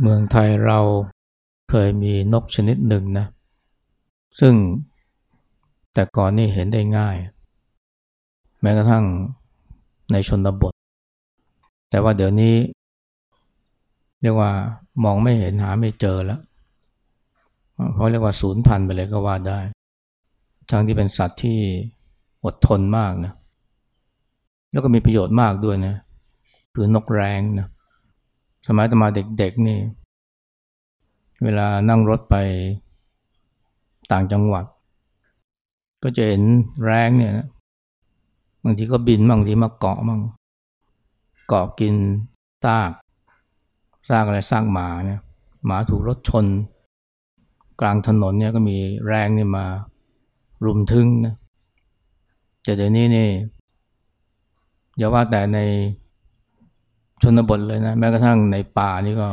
เมืองไทยเราเคยมีนกชนิดหนึ่งนะ ซึ่งแต่ก่อนนี่เห็นได้ง่าย แม้กระทั่งในชนบท แต่ว่าเดี๋ยวนี้ เรียกว่ามองไม่เห็นหาไม่เจอแล้ว เพราะเรียกว่าศูนย์พันไปเลยก็ว่าได้ ทั้งที่เป็นสัตว์ที่อดทนมากนะ แล้วก็มีประโยชน์มากด้วยนะ คือนกแรงนะ สมัยตมาเด็กๆนี่ เวลานั่งรถไปต่างจังหวัด ก็จะเห็นแรงเนี่ยนะบางทีก็บินบางทีมาเกาะมั่งเกาะกินซากซากอะไรซากหมาเนี่ยหมาถูกรถชน กลางถนนเนี่ยก็มีแรงนี่มารุมทึงนะแต่เดี๋ยวนี้นี่อย่าว่าแต่ใน ชนบทเลยนะ แม้กระทั่งในป่านี่ก็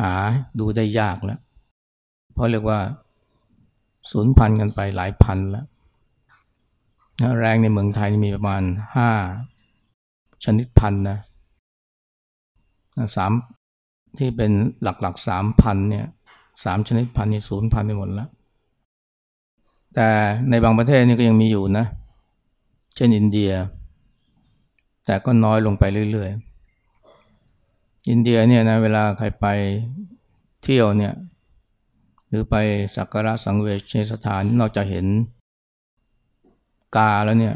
หาดูได้ยากแล้ว เพราะเรียกว่าสูญพันธุ์กันไปหลายพันแล้วแรงในเมืองไทยมีประมาณห้าชนิดพันธุ์นะสามที่เป็นหลักๆสามพันเนี่ยสามชนิดพันธุ์นี่ศูนย์พันไปหมดแล้ว แต่ในบางประเทศนี่ก็ยังมีอยู่นะ เช่นอินเดีย แต่ก็น้อยลงไปเรื่อยๆ อินเดียเนี่ยนะเวลาใครไปเที่ยวเนี่ยหรือไปสักการะสังเวชสถานนอกจากเห็นกาแล้วเนี่ย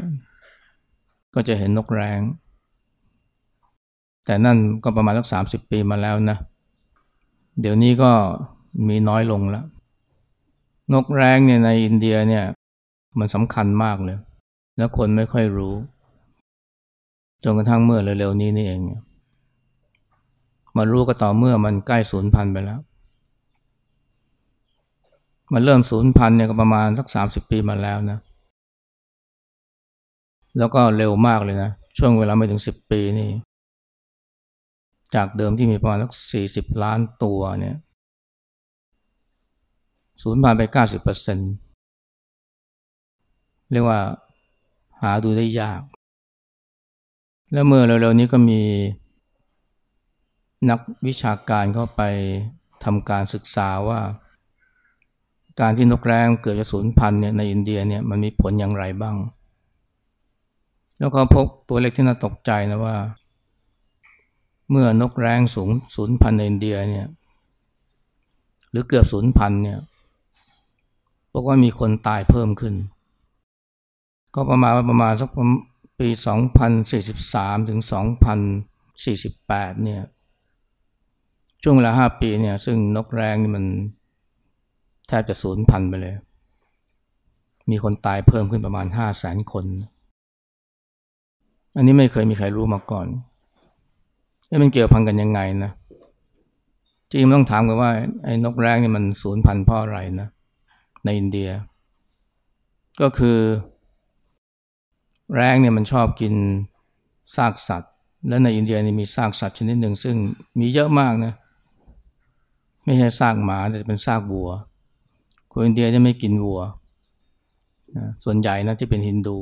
ก็จะเห็นนกแรงแต่นั่นก็ประมาณสักสามสิบปีมาแล้วนะ เดี๋ยวนี้ก็มีน้อยลงแล้ว นกแร้งเนี่ยในอินเดียเนี่ย มันสำคัญมากเลย แล้วคนไม่ค่อยรู้ จนกระทั่งเมื่อเร็วๆนี้นี่เอง มารู้ก็ต่อเมื่อมันใกล้ศูนย์พันไปแล้ว มันเริ่มศูนย์พันเนี่ยก็ประมาณสักสามสิบปีมาแล้วนะ แล้วก็เร็วมากเลยนะ ช่วงเวลาไม่ถึงสิบปีนี่ จากเดิมที่มีประมาณสักสี่สิบล้านตัวเนี่ยสูญพันไปเก้าสิบเปอร์เซ็นตเรียกว่าหาดูได้ยาก แล้วเมื่อเร็วๆนี้ก็มี นักวิชาการเข้าไปทำการศึกษาว่า การที่นกแร้งเกิดจะสูญพันธุ์เนี่ยในอินเดียเนี่ยมันมีผลอย่างไรบ้าง แล้วก็พบตัวเล็กที่น่าตกใจนะว่า เมื่อนกแร้งสูงศูนย์พันธุ์ในอินเดียเนี่ยหรือเกือบศูนย์พันธุ์เนี่ยพบว่ามีคนตายเพิ่มขึ้น ก็ประมาณประมาณสักปี 2043 ถึง 2048 เนี่ย ช่วงเวลา5ปีเนี่ยซึ่งนกแร้งนี่มันแทบจะศูนย์พันธ์ไปเลย มีคนตายเพิ่มขึ้นประมาณ5 0 0แสนคน อันนี้ไม่เคยมีใครรู้มาก่อนมันเกี่ยวพันกันยังไงนะจริงต้องถามกันว่าไอ้นกแร้งนี่มันสูญพันธุ์เพราะอะไรนะในอินเดีย ก็คือ แร้งเนี่ยมันชอบกินซากสัตว์ และในอินเดียนี่มีซากสัตว์ชนิดหนึ่งซึ่งมีเยอะมากนะ ไม่ใช่ซากหมาแต่เป็นซากวัว คนอินเดียจะไม่กินวัวส่วนใหญ่นะที่เป็นฮินดู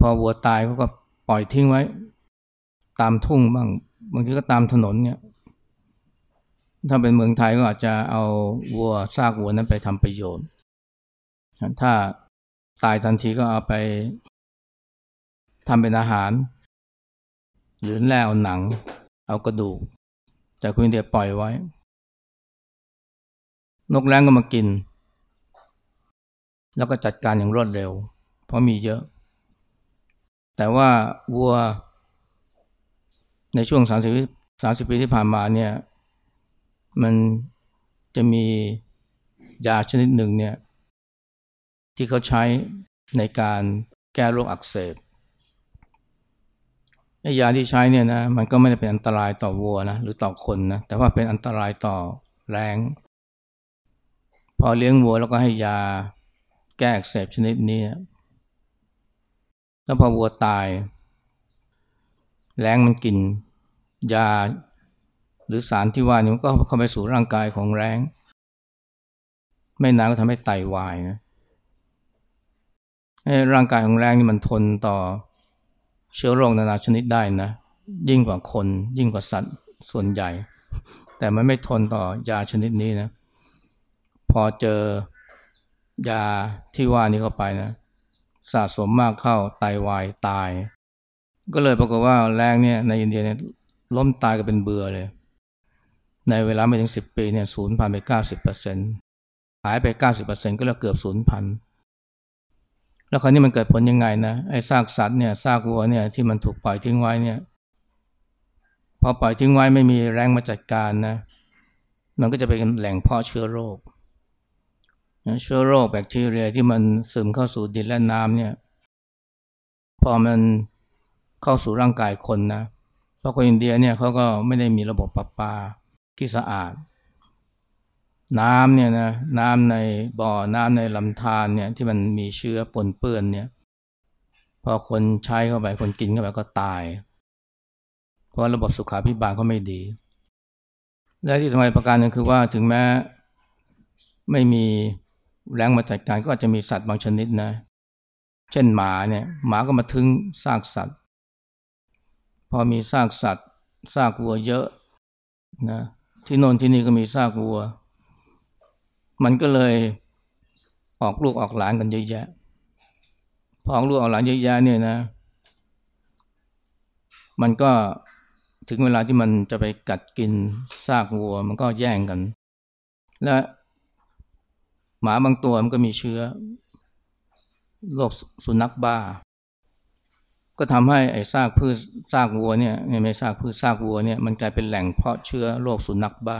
พอวัวตายเขาก็ปล่อยทิ้งไว้ ตามทุ่งบ้าง บางทีก็ตามถนนเนี่ย ถ้าเป็นเมืองไทยก็อาจจะเอาวัวซากวัวนั้นไปทำประโยชน์ ถ้าตายทันทีก็เอาไปทำเป็นอาหาร หรือแล่เอาหนัง เอากระดูก แต่คุณเดียปล่อยไว้ นกแร้งก็มากิน แล้วก็จัดการอย่างรวดเร็ว เพราะมีเยอะ แต่ว่าวัว ในช่วงสามสิบปีที่ผ่านมาเนี่ย มันจะมียาชนิดหนึ่งเนี่ย ที่เขาใช้ในการแก้โรคอักเสบไอ้ยาที่ใช้เนี่ยนะมันก็ไม่ได้เป็นอันตรายต่อวัวนะหรือต่อคนนะแต่ว่าเป็นอันตรายต่อแรง อเลี้ยงวัวแล้วก็ให้ยาแก้อักเสบชนิดนี้ แล้วพอวัวตาย แรงมันกินยาหรือสารที่ว่านี้ก็เข้าไปสู่ร่างกายของแรงไม่นานก็ทำให้ไตาวายนะร่างกายของแรงนี่มันทนต่อเชื้อโรคนานาชนิดได้นะ ยิ่งกว่าคนยิ่งกว่าสัตว์ส่วนใหญ่ แต่แต่มันไม่ทนต่อยาชนิดนี้นะ พอเจอยาที่ว่านี้เข้าไปนะสะสมมากเข้าไตาวายตาย ก็เลยปรากฏว่าแรงเนี่ยในอินเดียเนี่ยล้มตายกันเป็นเบื่อเลย ในเวลาไม่ถึงสิบปีเนี่ยศูนย์พันไปเก้าสิบเปอร์เซ็นต์หายไปเก้าสิบเปอร์เซ็นต์ก็แล้วเกือบศูนย์พันแล้วคราวนี้มันเกิดผลยังไงนะไอ้ซากสัตว์เนี่ยซากวัวเนี่ยที่มันถูกปล่อยทิ้งไว้เนี่ยพอปล่อยทิ้งไว้ไม่มีแรงมาจัดการนะมันก็จะเป็นแหล่งเพาะเชื้อโรค เชื้อโรคแบคทีเรียที่มันซึมเข้าสู่ดินและน้ำเนี่ยพอมันเข้าสู่ร่างกายคนนะเพราะคนอินเดียเนี่ยเขาก็ไม่ได้มีระบบประปาที่สะอาด น้ำเนี่ยนะน้ำในบ่อน้ำในลำธารเนี่ยที่มันมีเชื้อปนเปื้อนเนี่ยพอคนใช้เข้าไปคนกินเข้าไปก็ตาย เพราะระบบสุขาภิบาลก็ไม่ดี และที่สำคัญประการนึงคือว่าถึงแม้ไม่มี แรงมาจัดการก็อาจจะมีสัตว์บางชนิดนะ เช่นหมาเนี่ยหมาก็มาทึงซากสัตว์ พอมีซากสัตว์ซากวัวเยอะนะที่โน่นที่นี่ก็มีซากวัว มันก็เลยออกลูกออกหลานกันเยอะแยะ พอออกลูกออกหลานเยอะแยะเนี่ยนะ มันก็ถึงเวลาที่มันจะไปกัดกินซากวัว มันก็แย่งกัน และ หมาบางตัวมันก็มีเชื้อโรคสุนัขบ้า ก็ทำให้ไอ้ซากพืชซากวัวเนี่ยไม่ซากพืชซากวัวเนี่ยมันกลายเป็นแหล่งเพาะเชื้อโรคสุนัขบ้า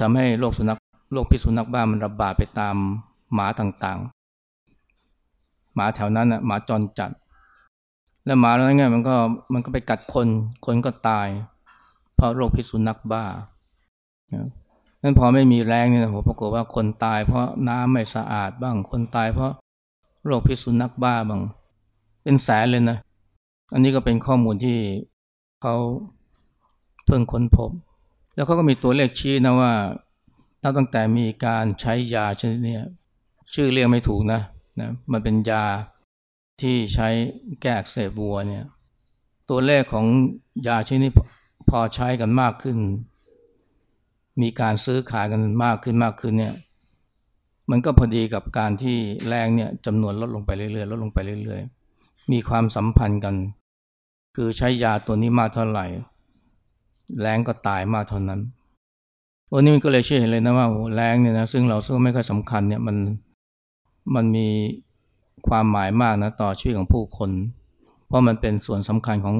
ทำให้โรคสุนัขโรคพิษสุนัขบ้ามันระบาดไปตามหมาต่างๆ หมาแถวนั้นน่ะหมาจรจัด แล้วหมาแล้วไงมันก็มันก็ไปกัดคนคนก็ตาย เพราะโรคพิษสุนัขบ้า นั้นพอไม่มีแรงเนี่ยผมปรากฏว่าคนตายเพราะน้ำไม่สะอาดบ้าง คนตายเพราะโรคพิษสุนัขบ้าบ้าง เป็นแสนเลยนะ อันนี้ก็เป็นข้อมูลที่เขาเพิ่งค้นพบ แล้วเขาก็มีตัวเลขชี้นะว่าตั้งแต่มีการใช้ยาชนิดนี้ชื่อเรียกไม่ถูกนะนะ มันเป็นยาที่ใช้แก้อักเสบวัวเนี่ย ตัวเลขของยาชนิดพอใช้กันมากขึ้น มีการซื้อขายกันมากขึ้นมากขึ้นเนี่ยมันก็พอดีกับการที่แรงเนี่ยจำนวนลดลงไปเรื่อยๆลดลงไปเรื่อยๆ มีความสัมพันธ์กัน คือใช้ยาตัวนี้มากเท่าไหร่ แรงก็ตายมากเท่านั้นวันนี้มันก็เลยเชื่อเห็นเลยนะว่าแรงเนี่ยนะซึ่งเราซึ่งไม่ค่อยสำคัญเนี่ยมันมันมีความหมายมากนะต่อชีวิตของผู้คน เพราะมันเป็นส่วนสำคัญของ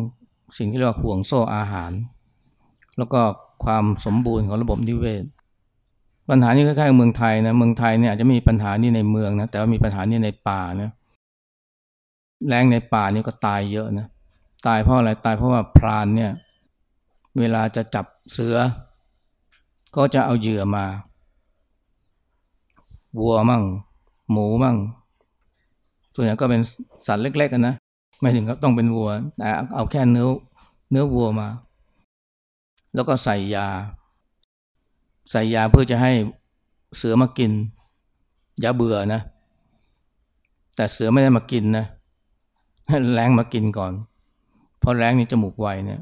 สิ่งที่เรียกว่าห่วงโซ่อาหาร แล้วก็ความสมบูรณ์ของระบบนิเวศ ปัญหานี้คล้ายๆเมืองไทยนะเมืองไทยเนี่ยอาจจะมีปัญหานี้ในเมืองนะแต่ว่ามีปัญหานี้ในป่านะแรงในป่านี่ก็ตายเยอะนะตายเพราะอะไรตายเพราะว่าพรานเนี่ยเวลาจะจับเสือ ก็จะเอาเหยื่อมา วัวมั่ง หมูมั่ง ส่วนใหญ่ก็เป็นสัตว์เล็กๆกันนะไม่ถึงก็ต้องเป็นวัวแต่เอาแค่เนื้อเนื้อวัวมา แล้วก็ใส่ยา ใส่ยาเพื่อจะให้เสือมากินยาเบื่อนะ แต่เสือไม่ได้มากินนะให้แรงมากินก่อน เพราะแรงนี่จมูกไวเนี่ย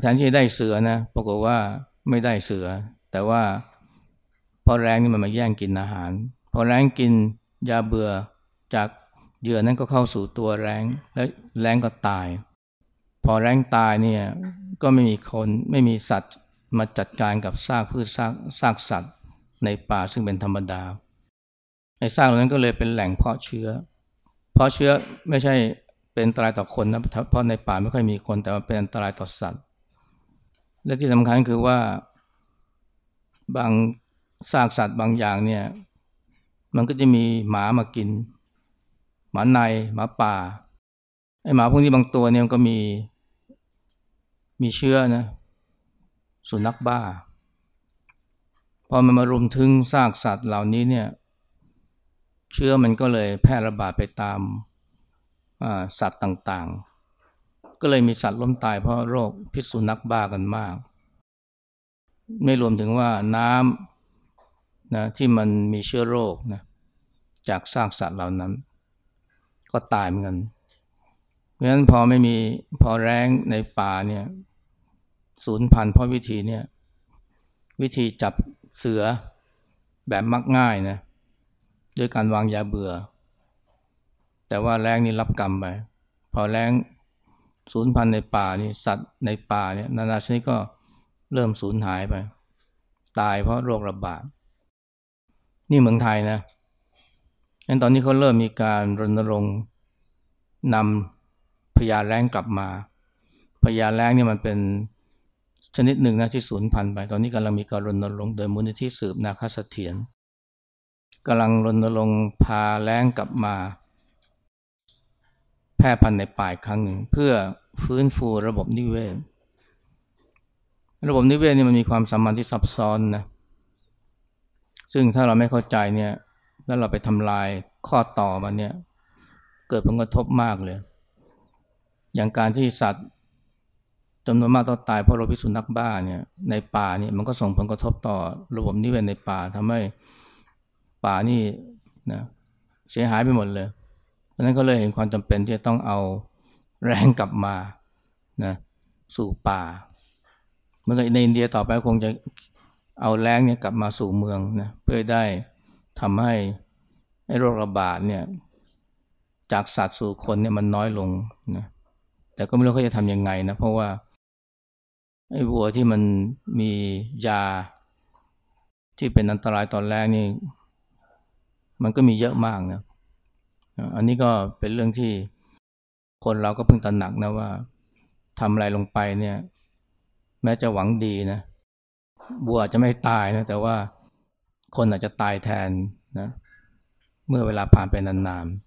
แทนที่ได้เสือนะปรากฏว่าไม่ได้เสือ แต่ว่าพอแรงนี่มันมาแย่งกินอาหาร พอแรงกินยาเบื่อจากเหยื่อนั้นก็เข้าสู่ตัวแรงและแรงก็ตาย พอแรงตายเนี่ย ก็ไม่มีคนไม่มีสัตว์มาจัดการกับซากพืชซากซากสัตว์ในป่าซึ่งเป็นธรรมดาไอ้ซากเหล่านั้นก็เลยเป็นแหล่งเพาะเชื้อ เพราะเชื้อไม่ใช่เป็นอันตรายต่อคนนะเพราะในป่าไม่ค่อยมีคนแต่ว่าเป็นอันตรายต่อสัตว์ และที่สำคัญคือว่าบางซากสัตว์บางอย่างเนี่ยมันก็จะมีหมามากิน หมาในหมาป่าไอ้หมาพวกนี้บางตัวเนี่ยก็มี มีเชื้อนะสุนัขบ้า พอมันมารุมถึงซากสัตว์เหล่านี้เนี่ยเชื้อมันก็เลยแพร่ระบาดไปตามสัตว์ต่างๆ ก็เลยมีสัตว์ล้มตายเพราะโรคพิษสุนัขบ้ากันมาก ไม่รวมถึงว่าน้ำนะที่มันมีเชื้อโรคนะจากซากสัตว์เหล่านั้น ก็ตายเหมือนกัน ราะฉะนั้นพอไม่มีพอแรงในป่าเนี่ยศูนย์พันเพราะวิธีเนี่ยวิธีจับเสือแบบมักง่ายนะด้วยการวางยาเบื่อ แต่ว่าแรงนี่รับกรรมไปพอแรงสูญพันในป่านี่สัตว์ในป่าเนี่ยนานาชนิดก็เริ่มสูญหายไป ตายเพราะโรคระบาดนี่เมืองไทยนะงั้นตอนนี้เขาเริ่มมีการรณรงค์นำ พญาแรงกลับมาพญาแรงนี่มันเป็นชนิดหนึ่งนะที่สูญพันธุ์ไป ตอนนี้กำลังมีการรณรงค์โดยมูลนิธิสืบนาคเสถียรกำลังรณรงค์พาแรงกลับมา แพร่พันธุ์ในป่าครั้งหนึ่ง เพื่อฟื้นฟูระบบนิเวศ ระบบนิเวศนี่มันมีความสัมพันธ์ที่ซับซ้อนนะซึ่งถ้าเราไม่เข้าใจเนี่ยแล้วเราไปทำลายข้อต่อมันเนี่ย เกิดผลกระทบมากเลย อย่างการที่สัตว์จำนวนมากต้องตายเพราะโรคพิษสุนัขบ้าเนี่ยในป่าเนี่ยมันก็ส่งผลกระทบต่อระบบนิเวศในป่าทำให้ป่านี่นะเสียหายไปหมดเลยเพราะนั้นก็เลยเห็นความจำเป็นที่จะต้องเอาแรงกลับมานะสู่ป่า เมื่อในอินเดียต่อไปคงจะเอาแรงเนี่ยกลับมาสู่เมืองนะเพื่อได้ทำให้โรคระบาดเนี่ยจากสัตว์สู่คนเนี่ยมันน้อยลงนะ แต่ก็ไม่รู้เขาจะทำยังไงนะ เพราะว่าไอ้วัวที่มันมียา ที่เป็นอันตรายตอนแรกนี่ มันก็มีเยอะมากนะ อันนี้ก็เป็นเรื่องที่คนเราก็เพิ่งตระหนักนะว่าทำอะไรลงไปเนี่ย แม้จะหวังดีนะบัวจะไม่ตายนะ แต่ว่าคนอาจจะตายแทนนะ เมื่อเวลาผ่านไปนาน